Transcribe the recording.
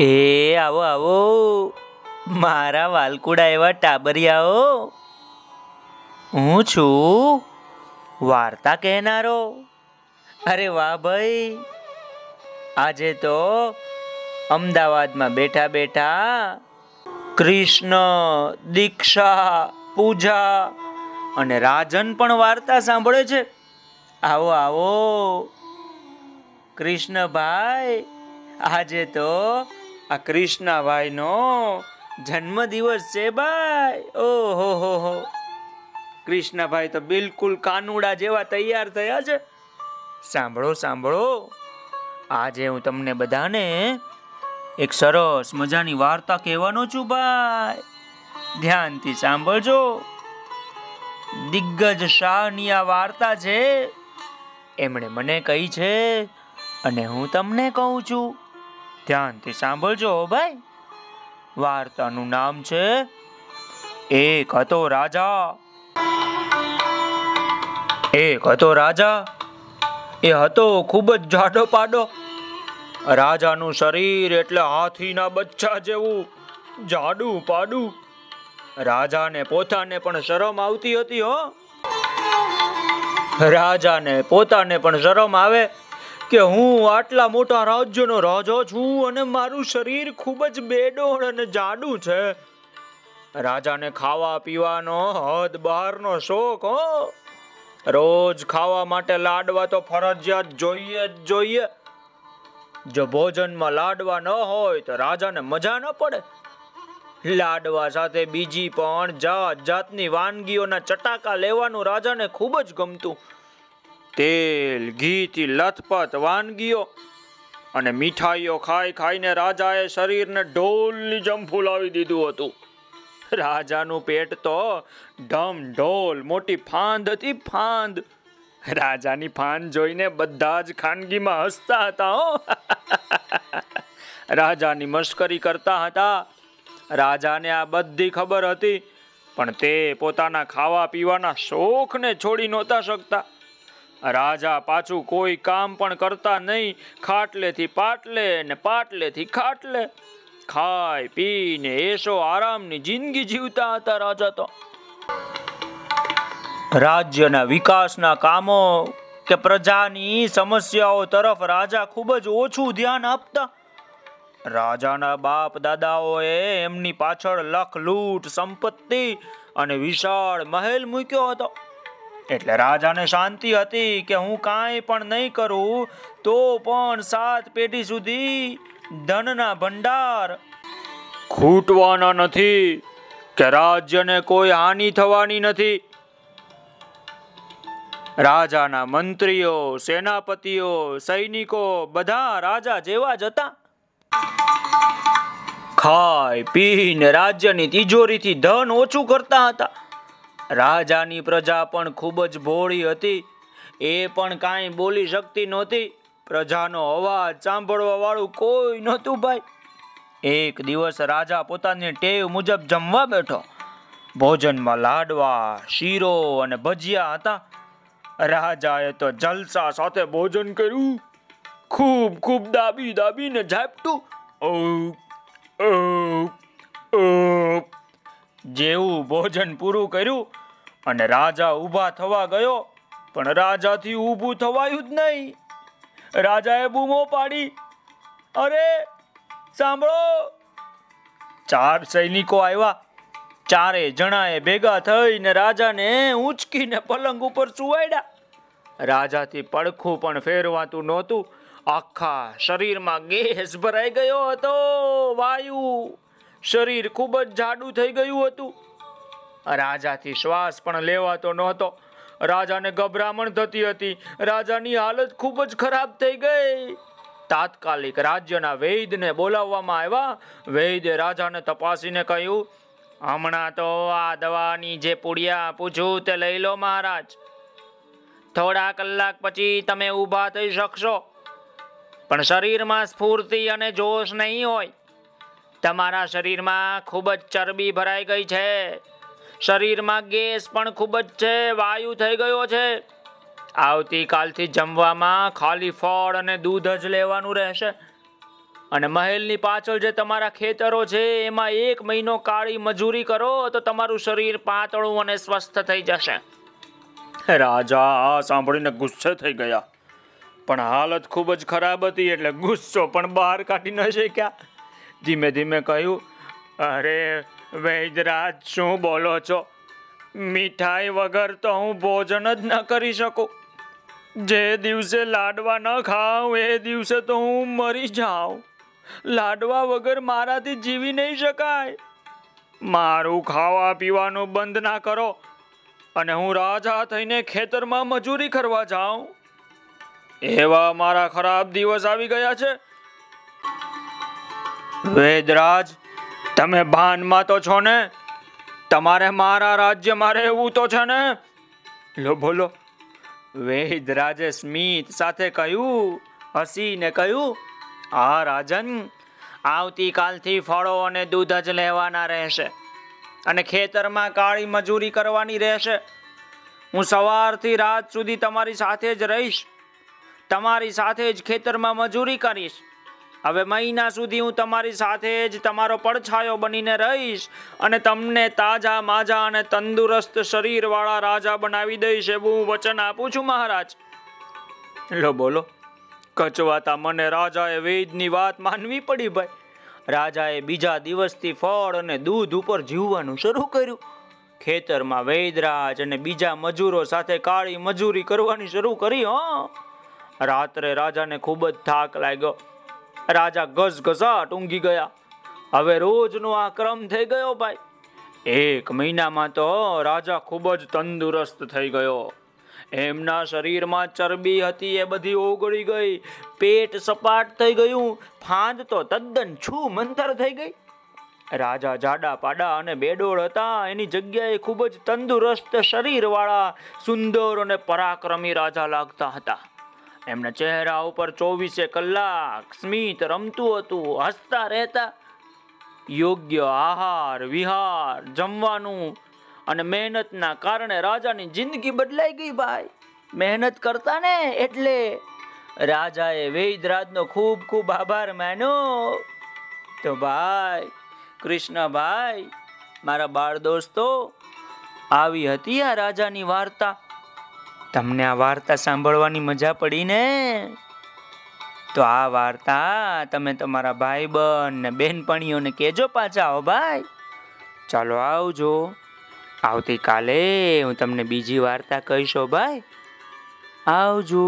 એ, આવો આવો. મારા વાલકુડા એવા ટાબરિયાઓ. હું છું વાર્તા કહેનારો. અરે વાહ ભાઈ. આજે તો અમદાવાદમાં બેઠા બેઠા કૃષ્ણ, દીક્ષા, પૂજા અને રાજન પણ વાર્તા સાંભળે છે. આવો આવો. કૃષ્ણભાઈ આજે તો આ કૃષ્ણભાઈનો જન્મદિવસ છે ભાઈ. ઓહો, હો હો. કૃષ્ણભાઈ તો બિલકુલ કાનુડા જેવા તૈયાર થયા છે. સાંભળો સાંભળો. આજે હું તમને બધાને એક સરસ મજાની વાર્તા કહેવાનો છું ભાઈ. ધ્યાનથી સાંભળજો. દિગ્ગજ શાહની આ વાર્તા છે. એમણે મને કહી છે અને હું તમને કહું છું. ધ્યાનથી સાંભળજો ભાઈ. વાર્તાનું નામ છે, એક હતો રાજા. એક હતો રાજા? એ હતો ખૂબ જ જાડો પાડો રાજાનું શરીર એટલે હાથીના બચ્ચા જેવું જાડું પાડું રાજાને પોતાને પણ શરમ આવતી હતી, હો. રાજાને પોતાને પણ શરમ આવે? કે હું આટલા મોટા રાજ્યનો રાજા છું અને મારું શરીર ખૂબ જ બેડોળ અને જાડું છે. રાજાને ખાવા પીવાનો હદ બહારનો શોખ, હો. રોજ ખાવા માટે લાડવા તો ફરજિયાત જોઈએ જ જોઈએ. જો ભોજનમાં લાડવા ન હોય તો રાજાને મજા ન પડે. લાડવા સાથે બીજી પણ જાત જાતની વાનગીઓના ચટાકા લેવાનું રાજાને ખૂબ જ ગમતું. તેલ, ઘીથી લથપથ વાનગીઓ અને મીઠાઈઓ ખાઈ ખાઈને રાજાએ શરીરને ઢોલની જમ ફૂલાવી દીધું હતું. રાજાનું પેટ તો ઢમ ઢોલ, મોટી ફાંદ હતી ફાંદ. રાજાની ફાંદ જોઈને બધા જ ખાનગીમાં હસતા હતા રાજાની મશ્કરી કરતા હતા. રાજાને આ બધી ખબર હતી, પણ તે પોતાના ખાવા પીવાના શોખને છોડી નહોતા શકતા. રાજા પાછું કોઈ કામ પણ કરતા નહીં. ખાટલેથી પાટલે ને પાટલેથી ખાટલે. ખાઈ પીને એસો આરામની જિંદગી જીવતા હતા રાજા તો. રાજ્યના વિકાસના કામો કે પ્રજાની સમસ્યાઓ તરફ રાજા ખૂબ જ ઓછું ધ્યાન આપતા. રાજાના બાપ દાદાઓએ એમની પાછળ લખ, લૂંટ, સંપત્તિ અને વિશાળ મહેલ મૂક્યો હતો. એટલે રાજાને શાંતિ હતી કે હું કાંઈ પણ નહીં કરું, તો પણ સાત પેઢી સુધી ધનના ભંડાર ખૂટવાના નથી, કે રાજ્યને કોઈ હાનિ થવાની નથી. રાજાના મંત્રીઓ, સેનાપતિઓ, સૈનિકો બધા રાજા જેવા જ હતા. ખાઈ પીને રાજ્યની તિજોરીથી ધન ઓછું કરતા હતા. રાજાની પ્રજા પણ ખૂબ જ ભોળી હતી. એ પણ કાંઈ બોલી શકતી નહોતી. પ્રજાનો અવાજ સાંભળવા વાળું કોઈ નહોતું ભાઈ. એક દિવસ રાજા પોતાની ટેવ મુજબ જમવા બેઠો. ભોજનમાં લાડવા, શીરો અને ભજીયા હતા. રાજાએ તો જલસા સાથે ભોજન કર્યું. ખૂબ ખૂબ દાબી દાબીને ઝાપટું. ઓ ઓ ઓ જેવું ભોજન પૂરું કર્યું અને રાજા ઊભા થવા ગયો, પણ રાજાથી ઊભું થવાયું જ નહીં. રાજાએ બૂમો પાડી, અરે, સાંભળો. ચાર સૈનિકો આવ્યા. ચારે જણાએ ભેગા થઈને રાજાને ઊંચકીને પલંગ ઉપર સુવાડ્યા. રાજાથી પડખું પણ ફેરવાતું નહોતું. આખા શરીરમાં ગેસ ભરાઈ ગયો હતો, વાયુ. શરીર ખૂબ જ જાડું થઈ ગયું હતું. રાજાથી શ્વાસ પણ લેવાતો નહોતો. રાજાને ગભરામણ થતી હતી. રાજાની હાલત ખૂબ જ ખરાબ થઈ ગઈ. તાત્કાલિક રાજ્યના વૈદને બોલાવવામાં આવ્યા. વૈદ્ય રાજાને તપાસીને કહ્યું, હમણાં તો આ દવાની જે પુડિયા પૂછું તે લઈ લો મહારાજ. થોડા કલાક પછી તમે ઊભા થઈ શકશો. પણ શરીરમાં સ્ફૂર્તિ અને જોશ નહીં હોય. તમારા શરીરમાં ખૂબ જ ચરબી ભરાઈ ગઈ છે. શરીરમાં ગેસ પણ ખૂબ જ છે, વાયુ થઈ ગયો છે. આવતીકાલથી જમવામાં ખાલી ફળ અને દૂધ જ લેવાનું રહેશે. અને મહેલની પાછળ જે તમારા ખેતરો છે, એમાં એક મહિનો કાળી મજૂરી કરો, તો તમારું શરીર પાતળું અને સ્વસ્થ થઈ જશે. રાજા, આ સાંભળીને ગુસ્સે થઈ ગયા. પણ હાલત ખૂબ જ ખરાબ હતી, એટલે ગુસ્સો પણ બહાર કાઢી ન શક્યા. ધીમે ધીમે કહ્યું, અરે વૈદરાજ, શું બોલો છો? મીઠાઈ વગર તો હું ભોજન જ ન કરી શકું. જે દિવસે લાડવા ન ખાઉં, એ દિવસે તો હું મરી જાઉં. લાડવા વગર મારાથી જીવી નહીં શકાય. મારું ખાવા પીવાનું બંધ ના કરો અને હું રાજા થઈને ખેતરમાં મજૂરી કરવા જાઉં. એવા મારા ખરાબ દિવસ આવી ગયા છે વેદરાજ, તમે ભાનમાં તો છો ને? તમારે મારા રાજ્યમાં રહેવું તો છે ને? લો, બોલો. વેદરાજે સ્મિત સાથે કહ્યું, હસીને કહ્યું આ રાજન, આવતીકાલથી ફળો અને દૂધ જ લેવાના રહેશે અને ખેતરમાં કાળી મજૂરી કરવાની રહેશે. હું સવારથી રાત સુધી તમારી સાથે જ રહીશ. તમારી સાથે જ ખેતરમાં મજૂરી કરીશ. હવે મહિના સુધી હું તમારી સાથે જ તમારો પડછાયો બનીને રહીશ અને તમને તાજા માજા અને તંદુરસ્ત શરીરવાળા રાજા બનાવી દઈશ એવું વચન આપું છું, મહારાજ. લો, બોલો. કચવાતા મને રાજાએ વેદની વાત માનવી પડી, ભાઈ. રાજાએ બીજા દિવસથી ફળ અને દૂધ ઉપર જીવવાનું શરૂ કર્યું. ખેતરમાં વૈદરાજ અને બીજા મજૂરો સાથે કાળી મજૂરી કરવાની શરૂ કરી, હો. રાત્રે રાજાને ખૂબ જ થાક લાગ્યો. રાજા ઘસઘસાટ ઊંઘી ગયા. હવે રોજનો આ ક્રમ થઈ ગયો ભાઈ. એક મહિનામાં તો રાજા ખૂબ જ તંદુરસ્ત થઈ ગયો. એમના શરીરમાં ચરબી હતી, એ બધી ઓગળી ગઈ. પેટ સપાટ થઈ ગયું, ફાંદ તો તદ્દન છૂ મંતર થઈ ગઈ. રાજા જાડા પાડા અને બેડોળ હતા, એની જગ્યાએ ખૂબ જ તંદુરસ્ત શરીરવાળા, સુંદર અને પરાક્રમી રાજા લાગતા હતા. એમના ચહેરા ઉપર ચોવીસે કલાક સ્મિત રમતું હતું, હસતા રહેતા. યોગ્ય આહાર, વિહાર, જમવાનું અને મહેનતના કારણે રાજાની જિંદગી બદલાઈ ગઈ ભાઈ. મહેનત કરતા ને એટલે રાજાએ વૈદરાજનો ખૂબ ખૂબ આભાર માન્યો. તો ભાઈ, કૃષ્ણભાઈ, મારા બાળ દોસ્તો, આવી હતી આ રાજાની વાર્તા? તમને આ વાર્તા સાંભળવાની મજા પડી ને? તો આ વાર્તા તમે તમારા ભાઈ બન ને બહેનપણીઓને કહેજો પાછા આવો ભાઈ. ચાલો આવજો. આવતીકાલે હું તમને બીજી વાર્તા કહીશો ભાઈ. આવજો.